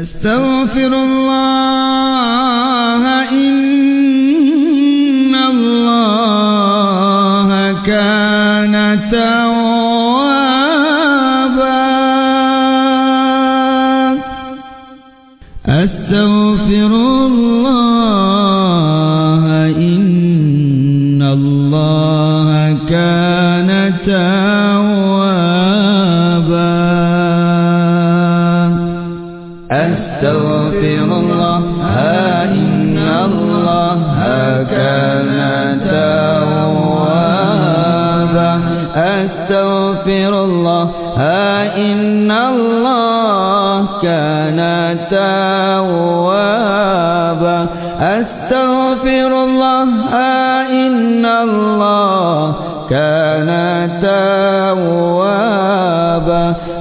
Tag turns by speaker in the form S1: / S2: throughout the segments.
S1: أستغفر الله إن الله كان توابا. أستغفر الله إن الله كان توابا. أستغفر الله إن الله كان توابا. أستغفر الله إن الله كان توابا. أستغفر الله إن الله كان توابا.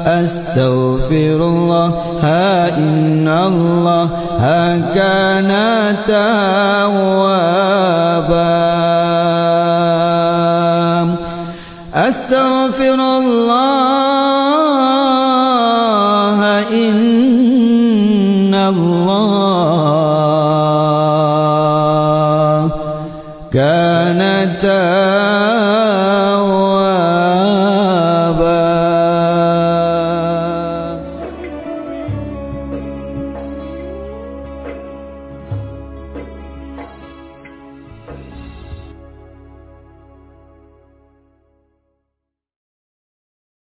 S1: أستغفر الله. إن الله كان توابا. أستغفر الله. إن الله كان توابا